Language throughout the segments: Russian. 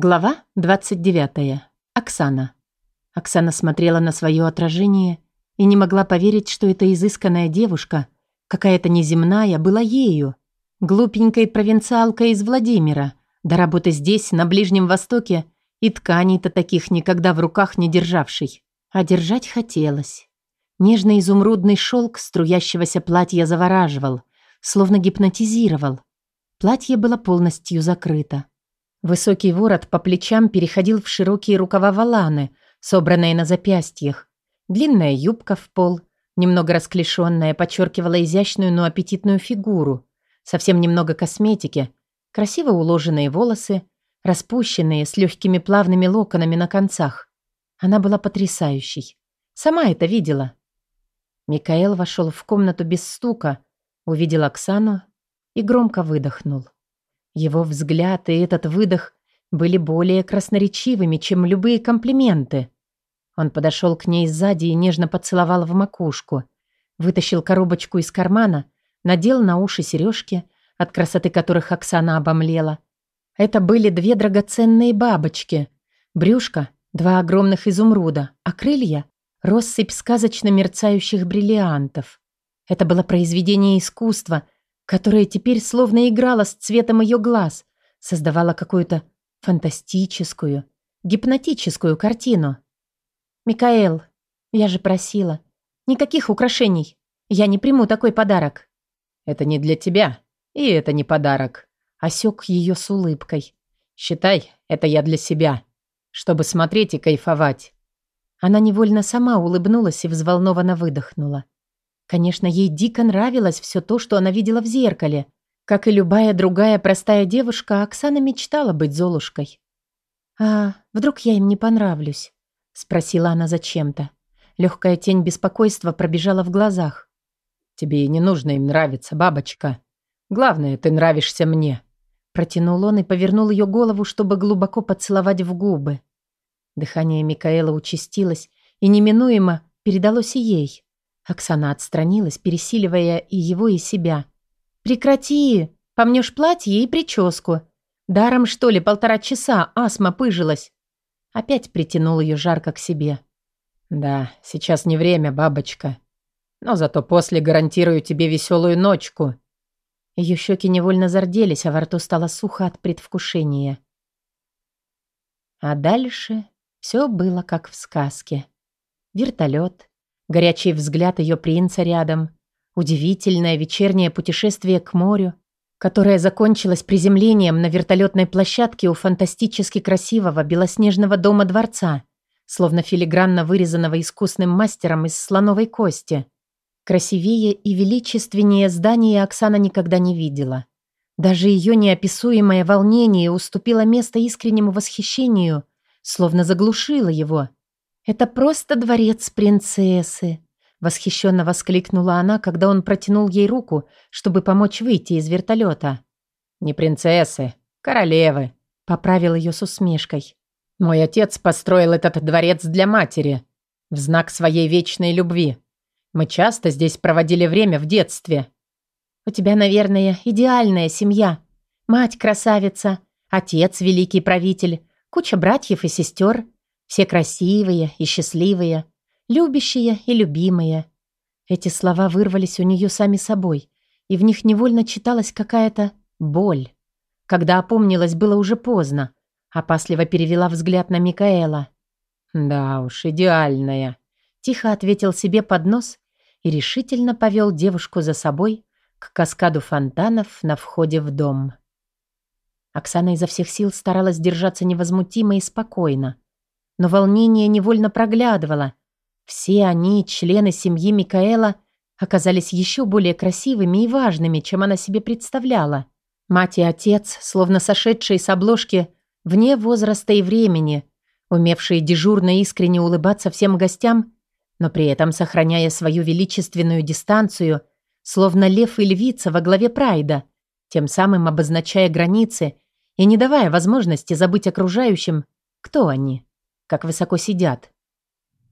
Глава 29. Оксана. Оксана смотрела на свое отражение и не могла поверить, что эта изысканная девушка, какая-то неземная, была ею. Глупенькой провинциалкой из Владимира, до работы здесь, на Ближнем Востоке, и тканей-то таких никогда в руках не державшей. А держать хотелось. Нежный изумрудный шелк струящегося платья завораживал, словно гипнотизировал. Платье было полностью закрыто. Высокий ворот по плечам переходил в широкие рукава валаны, собранные на запястьях. Длинная юбка в пол, немного расклешенная, подчеркивала изящную, но аппетитную фигуру. Совсем немного косметики, красиво уложенные волосы, распущенные с легкими плавными локонами на концах. Она была потрясающей. Сама это видела. Микаэл вошел в комнату без стука, увидел Оксану и громко выдохнул. Его взгляд и этот выдох были более красноречивыми, чем любые комплименты. Он подошел к ней сзади и нежно поцеловал в макушку. Вытащил коробочку из кармана, надел на уши сережки, от красоты которых Оксана обомлела. Это были две драгоценные бабочки. Брюшко — два огромных изумруда, а крылья — россыпь сказочно мерцающих бриллиантов. Это было произведение искусства — которая теперь словно играла с цветом ее глаз, создавала какую-то фантастическую, гипнотическую картину. «Микаэл, я же просила. Никаких украшений. Я не приму такой подарок». «Это не для тебя, и это не подарок», — осек ее с улыбкой. «Считай, это я для себя, чтобы смотреть и кайфовать». Она невольно сама улыбнулась и взволнованно выдохнула. Конечно, ей дико нравилось все то, что она видела в зеркале. Как и любая другая простая девушка, Оксана мечтала быть Золушкой. «А вдруг я им не понравлюсь?» — спросила она зачем-то. Легкая тень беспокойства пробежала в глазах. «Тебе и не нужно им нравиться, бабочка. Главное, ты нравишься мне». Протянул он и повернул ее голову, чтобы глубоко поцеловать в губы. Дыхание Микаэла участилось и неминуемо передалось и ей. Оксана отстранилась, пересиливая и его, и себя. «Прекрати! Помнешь платье и прическу. Даром, что ли, полтора часа астма пыжилась?» Опять притянул ее жарко к себе. «Да, сейчас не время, бабочка. Но зато после гарантирую тебе веселую ночку». Ее щеки невольно зарделись, а во рту стало сухо от предвкушения. А дальше все было как в сказке. Вертолет, горячий взгляд ее принца рядом, удивительное вечернее путешествие к морю, которое закончилось приземлением на вертолетной площадке у фантастически красивого белоснежного дома дворца, словно филигранно вырезанного искусным мастером из слоновой кости. Красивее и величественнее здания Оксана никогда не видела. Даже ее неописуемое волнение уступило место искреннему восхищению, словно заглушило его – «Это просто дворец принцессы», — восхищенно воскликнула она, когда он протянул ей руку, чтобы помочь выйти из вертолета. «Не принцессы, королевы», — поправил ее с усмешкой. «Мой отец построил этот дворец для матери, в знак своей вечной любви. Мы часто здесь проводили время в детстве». «У тебя, наверное, идеальная семья. Мать красавица, отец великий правитель, куча братьев и сестер», все красивые и счастливые, любящие и любимые. Эти слова вырвались у нее сами собой, и в них невольно читалась какая-то боль. Когда опомнилась, было уже поздно. Опасливо перевела взгляд на Микаэла. «Да уж, идеальная», — тихо ответил себе под нос и решительно повел девушку за собой к каскаду фонтанов на входе в дом. Оксана изо всех сил старалась держаться невозмутимо и спокойно, но волнение невольно проглядывало. Все они, члены семьи Микаэла, оказались еще более красивыми и важными, чем она себе представляла. Мать и отец, словно сошедшие с обложки, вне возраста и времени, умевшие дежурно искренне улыбаться всем гостям, но при этом сохраняя свою величественную дистанцию, словно лев и львица во главе прайда, тем самым обозначая границы и не давая возможности забыть окружающим, кто они как высоко сидят.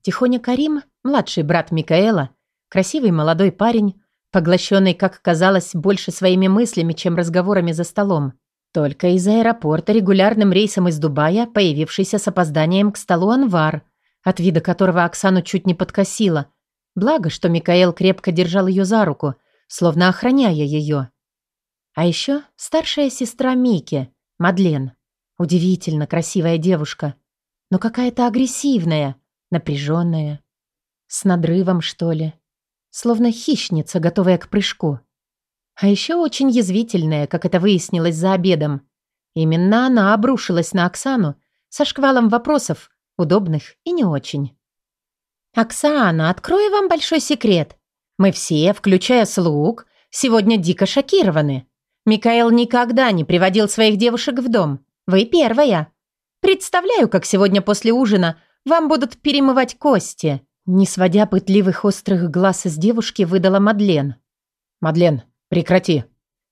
Тихоня Карим, младший брат Микаэла, красивый молодой парень, поглощенный, как казалось, больше своими мыслями, чем разговорами за столом, Только из аэропорта регулярным рейсом из Дубая, появившийся с опозданием к столу Анвар, от вида которого Оксану чуть не подкосила. Благо, что Микаэл крепко держал ее за руку, словно охраняя ее. А еще старшая сестра Мики, Мадлен. Удивительно красивая девушка, но какая-то агрессивная, напряженная. С надрывом, что ли. Словно хищница, готовая к прыжку. А еще очень язвительная, как это выяснилось за обедом. Именно она обрушилась на Оксану со шквалом вопросов, удобных и не очень. «Оксана, открою вам большой секрет. Мы все, включая слуг, сегодня дико шокированы. Микаэл никогда не приводил своих девушек в дом. Вы первая. Представляю, как сегодня после ужина вам будут перемывать кости». Не сводя пытливых острых глаз из девушки, выдала Мадлен. «Мадлен, прекрати!»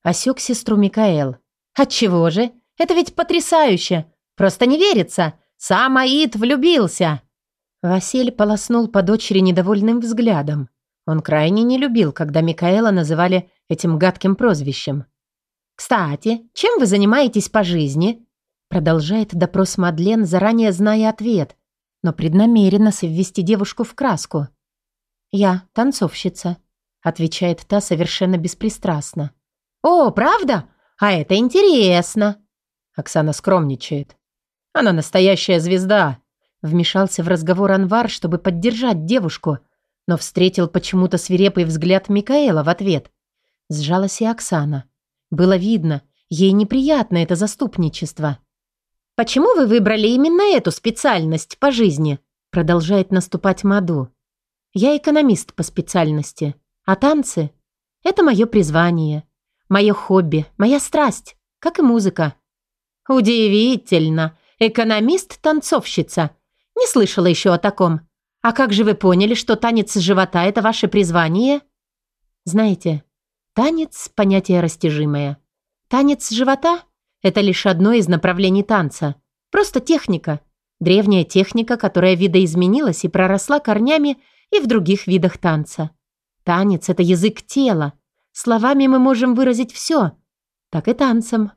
Осек сестру Микаэл. «Отчего же? Это ведь потрясающе! Просто не верится! Сам Аид влюбился!» Василь полоснул по дочери недовольным взглядом. Он крайне не любил, когда Микаэла называли этим гадким прозвищем. «Кстати, чем вы занимаетесь по жизни?» Продолжает допрос Мадлен, заранее зная ответ, но преднамеренно соввести девушку в краску. «Я танцовщица», — отвечает та совершенно беспристрастно. «О, правда? А это интересно!» Оксана скромничает. «Она настоящая звезда!» Вмешался в разговор Анвар, чтобы поддержать девушку, но встретил почему-то свирепый взгляд Микаэла в ответ. Сжалась и Оксана. Было видно, ей неприятно это заступничество. «Почему вы выбрали именно эту специальность по жизни?» Продолжает наступать Маду. «Я экономист по специальности, а танцы — это мое призвание, мое хобби, моя страсть, как и музыка». «Удивительно! Экономист-танцовщица. Не слышала еще о таком. А как же вы поняли, что танец живота — это ваше призвание?» «Знаете, танец — понятие растяжимое. Танец живота — это лишь одно из направлений танца. Просто техника. Древняя техника, которая видоизменилась и проросла корнями и в других видах танца. Танец — это язык тела. Словами мы можем выразить все. Так и танцем.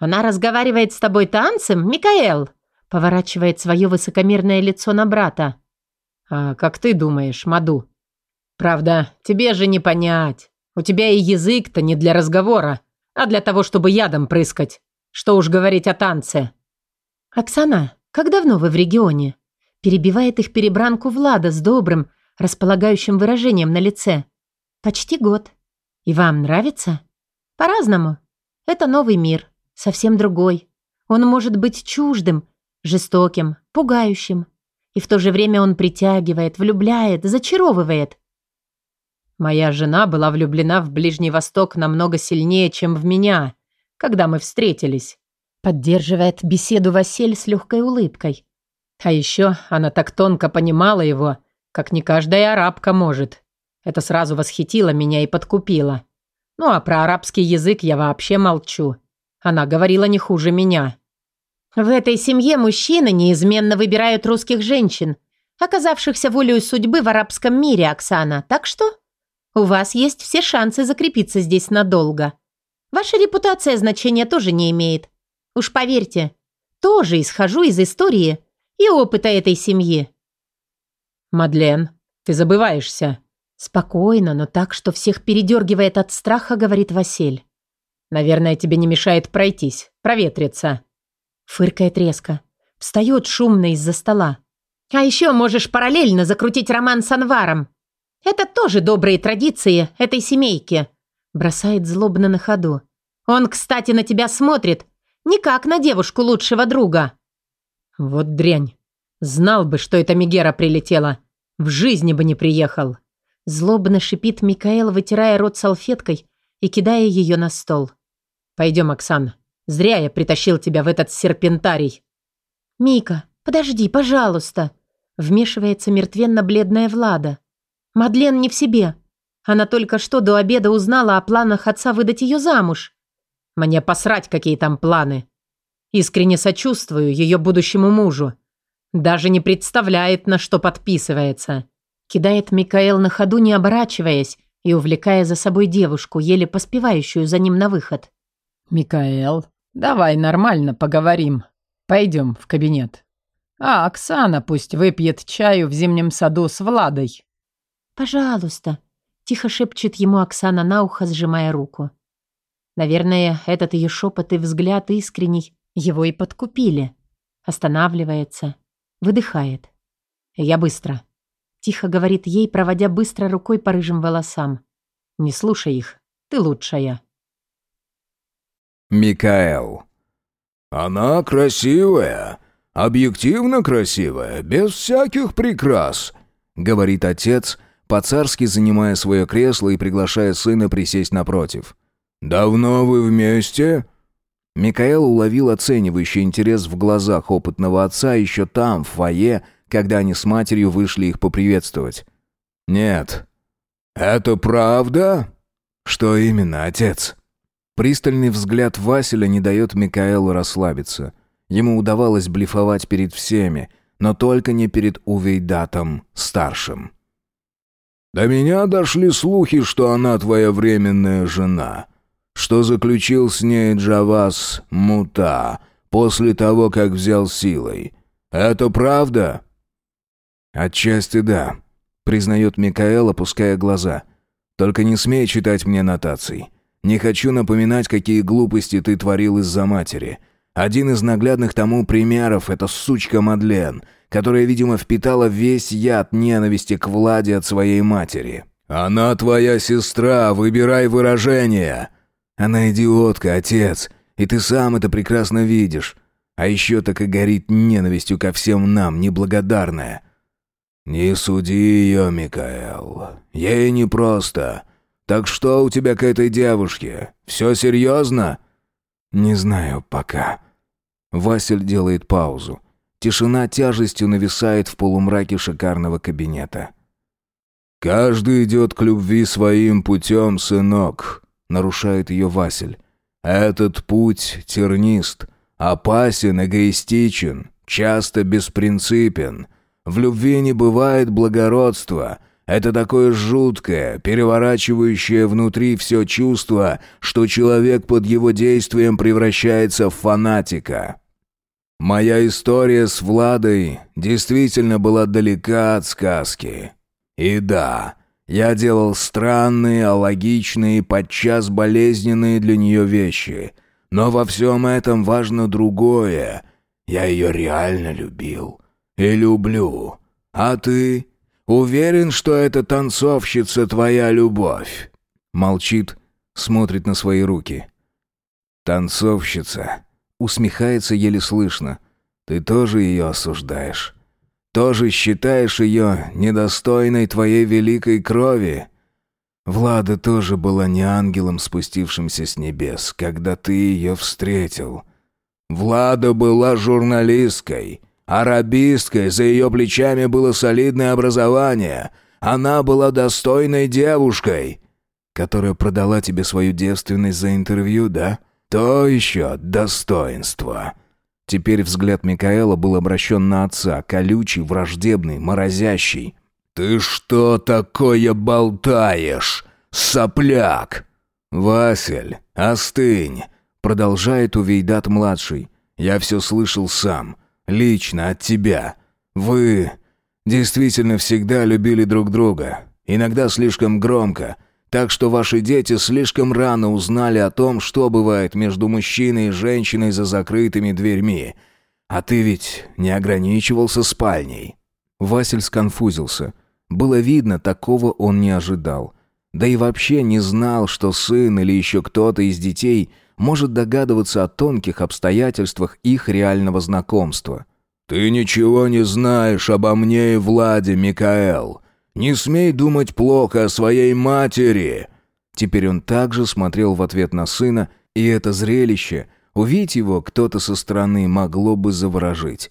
«Она разговаривает с тобой танцем, Микаэл?» Поворачивает свое высокомерное лицо на брата. «А как ты думаешь, Маду? Правда, тебе же не понять. У тебя и язык-то не для разговора а для того, чтобы ядом прыскать. Что уж говорить о танце. «Оксана, как давно вы в регионе?» Перебивает их перебранку Влада с добрым, располагающим выражением на лице. «Почти год. И вам нравится?» «По-разному. Это новый мир, совсем другой. Он может быть чуждым, жестоким, пугающим. И в то же время он притягивает, влюбляет, зачаровывает. Моя жена была влюблена в Ближний Восток намного сильнее, чем в меня, когда мы встретились. Поддерживает беседу Василь с легкой улыбкой. А еще она так тонко понимала его, как не каждая арабка может. Это сразу восхитило меня и подкупило. Ну а про арабский язык я вообще молчу. Она говорила не хуже меня. В этой семье мужчины неизменно выбирают русских женщин, оказавшихся волею судьбы в арабском мире, Оксана. Так что у вас есть все шансы закрепиться здесь надолго. Ваша репутация значения тоже не имеет. Уж поверьте, тоже исхожу из истории и опыта этой семьи. Мадлен, ты забываешься. Спокойно, но так, что всех передергивает от страха, говорит Василь. Наверное, тебе не мешает пройтись, проветриться. Фыркает резко. Встает шумно из-за стола. А еще можешь параллельно закрутить роман с Анваром. Это тоже добрые традиции этой семейки», бросает злобно на ходу. «Он, кстати, на тебя смотрит, не как на девушку лучшего друга». «Вот дрянь. Знал бы, что это Мегера прилетела. В жизни бы не приехал». Злобно шипит Микаэл, вытирая рот салфеткой и кидая ее на стол. «Пойдем, Оксан. Зря я притащил тебя в этот серпентарий». «Мика, подожди, пожалуйста», вмешивается мертвенно-бледная Влада. Мадлен не в себе. Она только что до обеда узнала о планах отца выдать ее замуж. Мне посрать, какие там планы. Искренне сочувствую ее будущему мужу. Даже не представляет, на что подписывается. Кидает Микаэл на ходу, не оборачиваясь, и увлекая за собой девушку, еле поспевающую за ним на выход. «Микаэл, Давай нормально поговорим. Пойдем в кабинет. А Оксана пусть выпьет чаю в зимнем саду с Владой. «Пожалуйста», — тихо шепчет ему Оксана на ухо, сжимая руку. Наверное, этот ее шепот и взгляд искренний его и подкупили. Останавливается, выдыхает. «Я быстро», — тихо говорит ей, проводя быстро рукой по рыжим волосам. «Не слушай их, ты лучшая». Микаэл. «Она красивая, объективно красивая, без всяких прикрас», — говорит отец, по-царски занимая свое кресло и приглашая сына присесть напротив. «Давно вы вместе?» Микаэл уловил оценивающий интерес в глазах опытного отца еще там, в фойе, когда они с матерью вышли их поприветствовать. «Нет». «Это правда?» «Что именно, отец?» Пристальный взгляд Василя не дает Микаэлу расслабиться. Ему удавалось блефовать перед всеми, но только не перед Увейдатом старшим. «До меня дошли слухи, что она твоя временная жена, что заключил с ней Джавас Мута после того, как взял силой. Это правда?» «Отчасти да», — признает Микаэл, опуская глаза. «Только не смей читать мне нотаций. Не хочу напоминать, какие глупости ты творил из-за матери. Один из наглядных тому примеров — это сучка Мадлен, которая, видимо, впитала весь яд ненависти к Владе от своей матери. «Она твоя сестра, выбирай выражение!» «Она идиотка, отец, и ты сам это прекрасно видишь. А еще так и горит ненавистью ко всем нам, неблагодарная». «Не суди ее, Микаэл. Ей непросто. «Так что у тебя к этой девушке? Все серьезно?» «Не знаю пока». Василь делает паузу. Тишина тяжестью нависает в полумраке шикарного кабинета. «Каждый идет к любви своим путем, сынок», — нарушает ее Василь. «Этот путь тернист, опасен, эгоистичен, часто беспринципен. В любви не бывает благородства, это такое жуткое, переворачивающее внутри все чувство, что человек под его действием превращается в фанатика. Моя история с Владой действительно была далека от сказки. И да, я делал странные, алогичные, подчас болезненные для нее вещи. Но во всем этом важно другое. Я ее реально любил. И люблю. А ты... Уверен, что эта танцовщица твоя любовь?» Молчит, смотрит на свои руки. «Танцовщица?» Усмехается еле слышно. «Ты тоже ее осуждаешь? Тоже считаешь ее недостойной твоей великой крови?» Влада тоже была не ангелом, спустившимся с небес, когда ты ее встретил. Влада была журналисткой, Арабисткой, за ее плечами было солидное образование. Она была достойной девушкой, которая продала тебе свою девственность за интервью, да? То еще достоинство. Теперь взгляд Микаэла был обращен на отца, колючий, враждебный, морозящий. «Ты что такое болтаешь, сопляк?» «Васель, остынь», — продолжает Увейдат-младший. «Я все слышал сам. Лично от тебя. Вы действительно всегда любили друг друга. Иногда слишком громко. Так что ваши дети слишком рано узнали о том, что бывает между мужчиной и женщиной за закрытыми дверьми. А ты ведь не ограничивался спальней. Василь сконфузился. Было видно, такого он не ожидал. Да и вообще не знал, что сын или еще кто-то из детей – может догадываться о тонких обстоятельствах их реального знакомства. «Ты ничего не знаешь обо мне и Владе, Микаэл. Не смей думать плохо о своей матери!» Теперь он также смотрел в ответ на сына, и это зрелище, увидеть его кто-то со стороны, могло бы заворожить.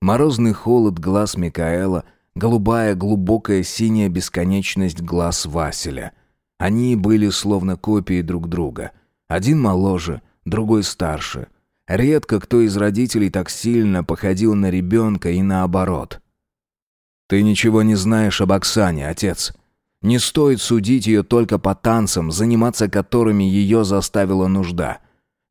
Морозный холод глаз Микаэла, голубая глубокая синяя бесконечность глаз Василя. Они были словно копии друг друга — один моложе, другой старше. Редко кто из родителей так сильно походил на ребенка и наоборот. «Ты ничего не знаешь об Оксане, отец. Не стоит судить ее только по танцам, заниматься которыми ее заставила нужда.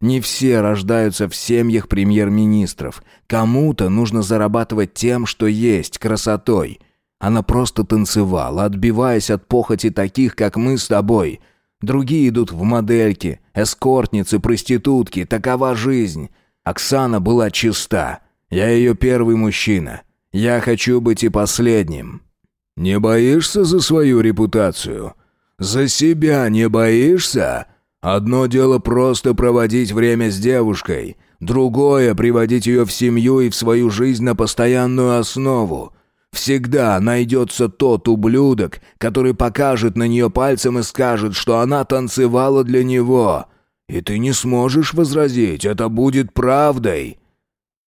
Не все рождаются в семьях премьер-министров. Кому-то нужно зарабатывать тем, что есть, красотой. Она просто танцевала, отбиваясь от похоти таких, как мы с тобой. Другие идут в модельки, эскортницы, проститутки. Такова жизнь. Оксана была чиста. Я ее первый мужчина. Я хочу быть и последним. Не боишься за свою репутацию? За себя не боишься? Одно дело просто проводить время с девушкой, другое — приводить ее в семью и в свою жизнь на постоянную основу. Всегда найдется тот ублюдок, который покажет на нее пальцем и скажет, что она танцевала для него. И ты не сможешь возразить, это будет правдой.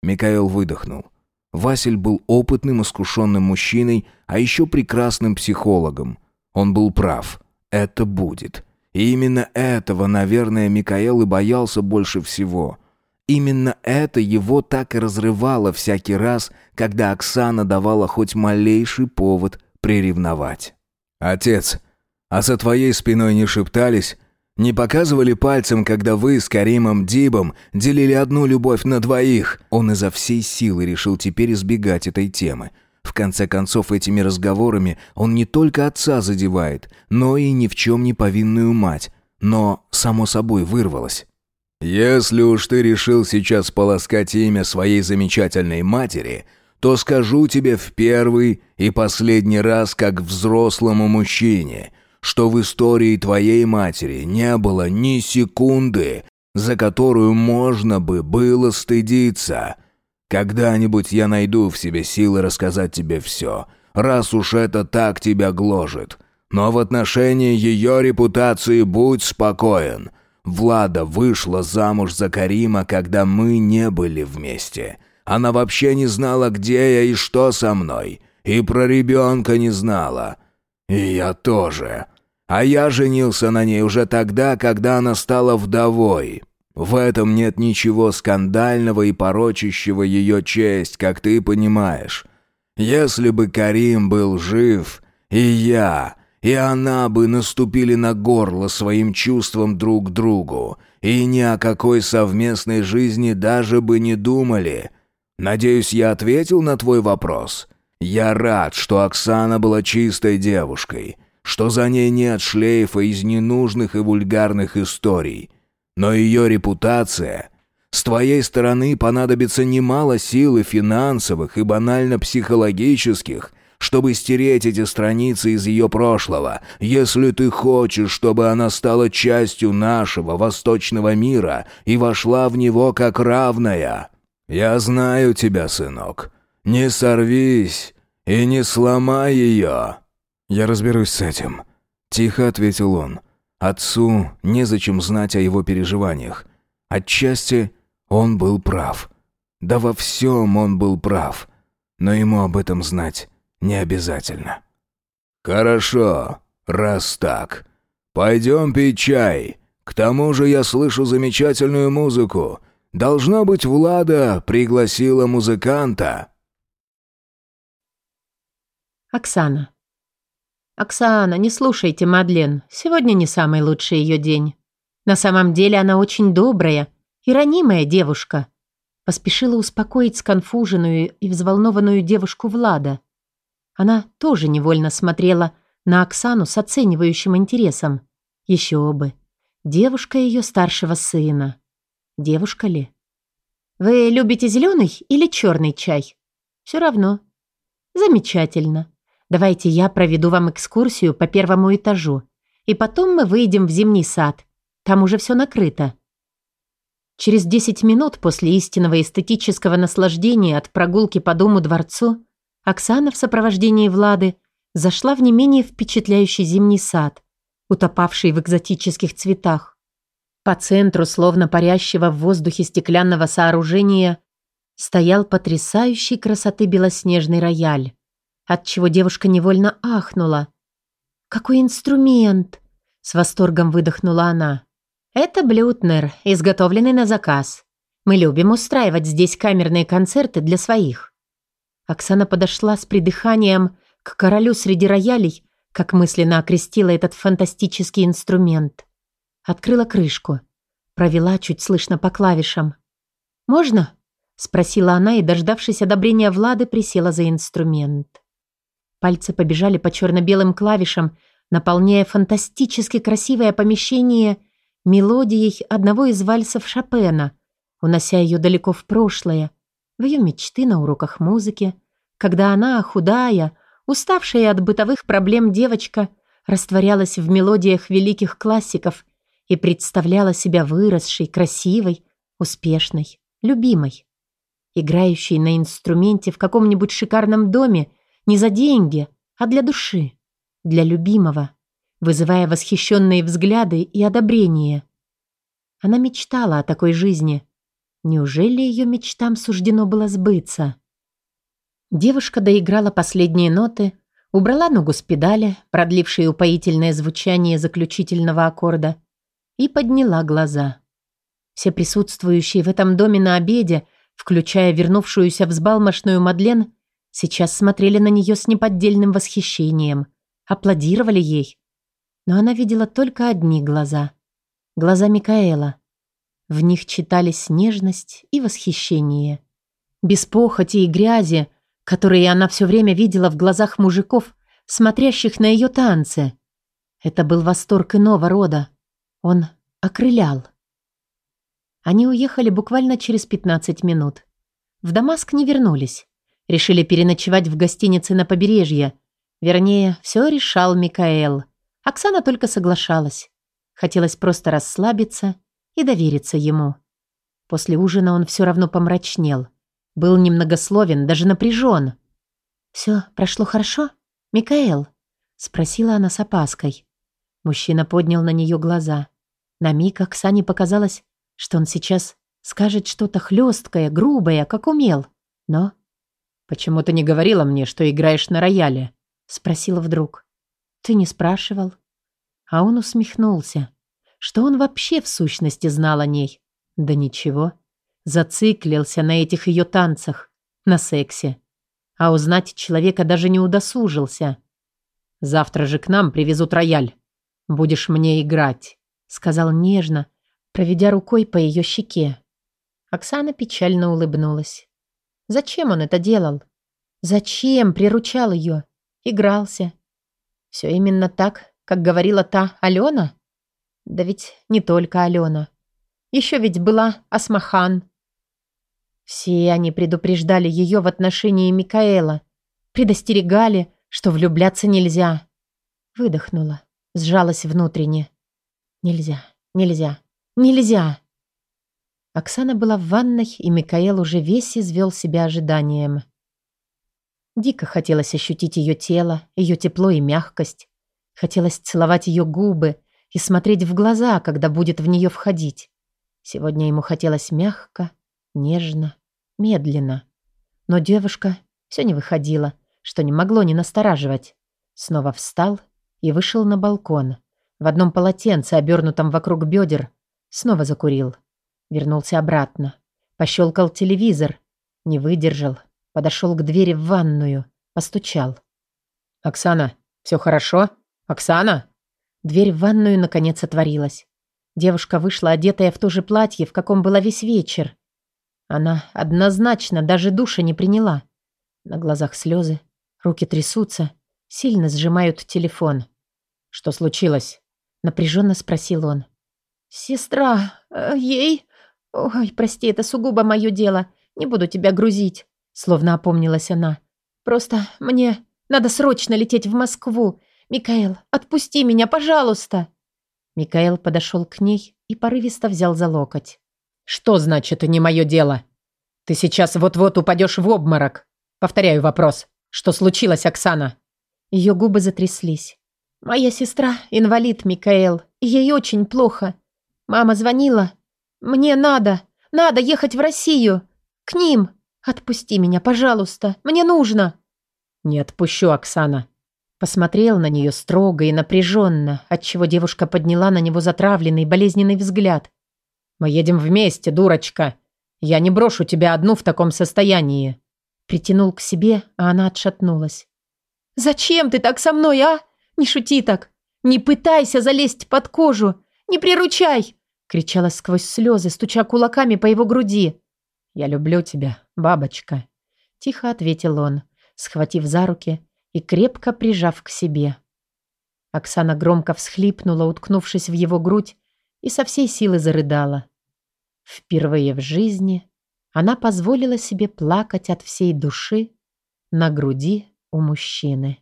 Микаэл выдохнул. Василь был опытным, искушенным мужчиной, а еще прекрасным психологом. Он был прав. Это будет. И именно этого, наверное, Микаэл и боялся больше всего. Именно это его так и разрывало всякий раз, когда Оксана давала хоть малейший повод приревновать. «Отец, а за твоей спиной не шептались? Не показывали пальцем, когда вы с Каримом Дибом делили одну любовь на двоих?» Он изо всей силы решил теперь избегать этой темы – в конце концов, этими разговорами он не только отца задевает, но и ни в чем не повинную мать. Но, само собой, вырвалось. «Если уж ты решил сейчас полоскать имя своей замечательной матери, то скажу тебе в первый и последний раз, как взрослому мужчине, что в истории твоей матери не было ни секунды, за которую можно бы было стыдиться». Когда-нибудь я найду в себе силы рассказать тебе все, раз уж это так тебя гложет. Но в отношении ее репутации будь спокоен. Влада вышла замуж за Карима, когда мы не были вместе. Она вообще не знала, где я и что со мной. И про ребенка не знала. И я тоже. А я женился на ней уже тогда, когда она стала вдовой. В этом нет ничего скандального и порочащего ее честь, как ты понимаешь. Если бы Карим был жив, и я, и она бы наступили на горло своим чувством друг к другу, и ни о какой совместной жизни даже бы не думали. Надеюсь, я ответил на твой вопрос. Я рад, что Оксана была чистой девушкой, что за ней нет шлейфа из ненужных и вульгарных историй». Но ее репутация... С твоей стороны понадобится немало сил и финансовых, и банально психологических, чтобы стереть эти страницы из ее прошлого, если ты хочешь, чтобы она стала частью нашего восточного мира и вошла в него как равная. Я знаю тебя, сынок. Не сорвись и не сломай ее». «Я разберусь с этим», — тихо ответил он. Отцу незачем знать о его переживаниях. Отчасти он был прав. Да во всем он был прав. Но ему об этом знать не обязательно. «Хорошо, раз так. Пойдем пить чай. К тому же я слышу замечательную музыку. Должно быть, Влада пригласила музыканта». Оксана. «Оксана, не слушайте Мадлен. Сегодня не самый лучший ее день. На самом деле она очень добрая и ранимая девушка». Поспешила успокоить сконфуженную и взволнованную девушку Влада. Она тоже невольно смотрела на Оксану с оценивающим интересом. Еще бы. Девушка ее старшего сына. Девушка ли? «Вы любите зеленый или черный чай?» «Все равно». «Замечательно. Давайте я проведу вам экскурсию по первому этажу, и потом мы выйдем в зимний сад. Там уже все накрыто». Через 10 минут после истинного эстетического наслаждения от прогулки по дому-дворцу Оксана в сопровождении Влады зашла в не менее впечатляющий зимний сад, утопавший в экзотических цветах. По центру, словно парящего в воздухе стеклянного сооружения, стоял потрясающей красоты белоснежный рояль отчего девушка невольно ахнула. «Какой инструмент!» — с восторгом выдохнула она. «Это блютнер, изготовленный на заказ. Мы любим устраивать здесь камерные концерты для своих». Оксана подошла с придыханием к королю среди роялей, как мысленно окрестила этот фантастический инструмент. Открыла крышку. Провела чуть слышно по клавишам. «Можно?» — спросила она и, дождавшись одобрения Влады, присела за инструмент. Пальцы побежали по черно-белым клавишам, наполняя фантастически красивое помещение мелодией одного из вальсов Шопена, унося ее далеко в прошлое, в ее мечты на уроках музыки, когда она, худая, уставшая от бытовых проблем девочка, растворялась в мелодиях великих классиков и представляла себя выросшей, красивой, успешной, любимой. Играющей на инструменте в каком-нибудь шикарном доме не за деньги, а для души, для любимого, вызывая восхищенные взгляды и одобрение. Она мечтала о такой жизни. Неужели ее мечтам суждено было сбыться? Девушка доиграла последние ноты, убрала ногу с педали, продлившей упоительное звучание заключительного аккорда, и подняла глаза. Все присутствующие в этом доме на обеде, включая вернувшуюся взбалмошную Мадлен, сейчас смотрели на нее с неподдельным восхищением, аплодировали ей. Но она видела только одни глаза. Глаза Микаэла. В них читались нежность и восхищение. Без похоти и грязи, которые она все время видела в глазах мужиков, смотрящих на ее танцы. Это был восторг иного рода. Он окрылял. Они уехали буквально через 15 минут. В Дамаск не вернулись. Решили переночевать в гостинице на побережье. Вернее, все решал Микаэл. Оксана только соглашалась. Хотелось просто расслабиться и довериться ему. После ужина он все равно помрачнел. Был немногословен, даже напряжен. «Все прошло хорошо, Микаэл?» — спросила она с опаской. Мужчина поднял на нее глаза. На миг Оксане показалось, что он сейчас скажет что-то хлесткое, грубое, как умел. Но... «Почему ты не говорила мне, что играешь на рояле?» — спросила вдруг. «Ты не спрашивал?» А он усмехнулся. Что он вообще в сущности знал о ней? Да ничего. Зациклился на этих ее танцах, на сексе. А узнать человека даже не удосужился. «Завтра же к нам привезут рояль. Будешь мне играть», — сказал нежно, проведя рукой по ее щеке. Оксана печально улыбнулась. Зачем он это делал? Зачем приручал ее? Игрался. Все именно так, как говорила та Алена? Да ведь не только Алена. Еще ведь была Асмахан. Все они предупреждали ее в отношении Микаэла, предостерегали, что влюбляться нельзя. Выдохнула, сжалась внутренне. Нельзя, нельзя, нельзя. Оксана была в ванной, и Микаэл уже весь извел себя ожиданием. Дико хотелось ощутить ее тело, ее тепло и мягкость. Хотелось целовать ее губы и смотреть в глаза, когда будет в нее входить. Сегодня ему хотелось мягко, нежно, медленно. Но девушка все не выходила, что не могло не настораживать. Снова встал и вышел на балкон. В одном полотенце, обернутом вокруг бедер, снова закурил. Вернулся обратно. Пощелкал телевизор. Не выдержал. Подошел к двери в ванную. Постучал. «Оксана, все хорошо? Оксана?» Дверь в ванную наконец отворилась. Девушка вышла, одетая в то же платье, в каком была весь вечер. Она однозначно даже душа не приняла. На глазах слезы, руки трясутся, сильно сжимают телефон. «Что случилось?» — напряженно спросил он. «Сестра, э, ей...» «Ой, прости, это сугубо мое дело. Не буду тебя грузить», — словно опомнилась она. «Просто мне надо срочно лететь в Москву. Микаэл, отпусти меня, пожалуйста!» Микаэл подошел к ней и порывисто взял за локоть. «Что значит «не мое дело»? Ты сейчас вот-вот упадешь в обморок. Повторяю вопрос. Что случилось, Оксана?» Ее губы затряслись. «Моя сестра – инвалид, Микаэл. Ей очень плохо. Мама звонила. Мне надо. Надо ехать в Россию. К ним. Отпусти меня, пожалуйста. Мне нужно». «Не отпущу, Оксана». Посмотрел на нее строго и напряженно, отчего девушка подняла на него затравленный, болезненный взгляд. «Мы едем вместе, дурочка. Я не брошу тебя одну в таком состоянии». Притянул к себе, а она отшатнулась. «Зачем ты так со мной, а? Не шути так. Не пытайся залезть под кожу. Не приручай. Кричала сквозь слезы, стуча кулаками по его груди. «Я люблю тебя, бабочка», — тихо ответил он, схватив за руки и крепко прижав к себе. Оксана громко всхлипнула, уткнувшись в его грудь, и со всей силы зарыдала. Впервые в жизни она позволила себе плакать от всей души на груди у мужчины.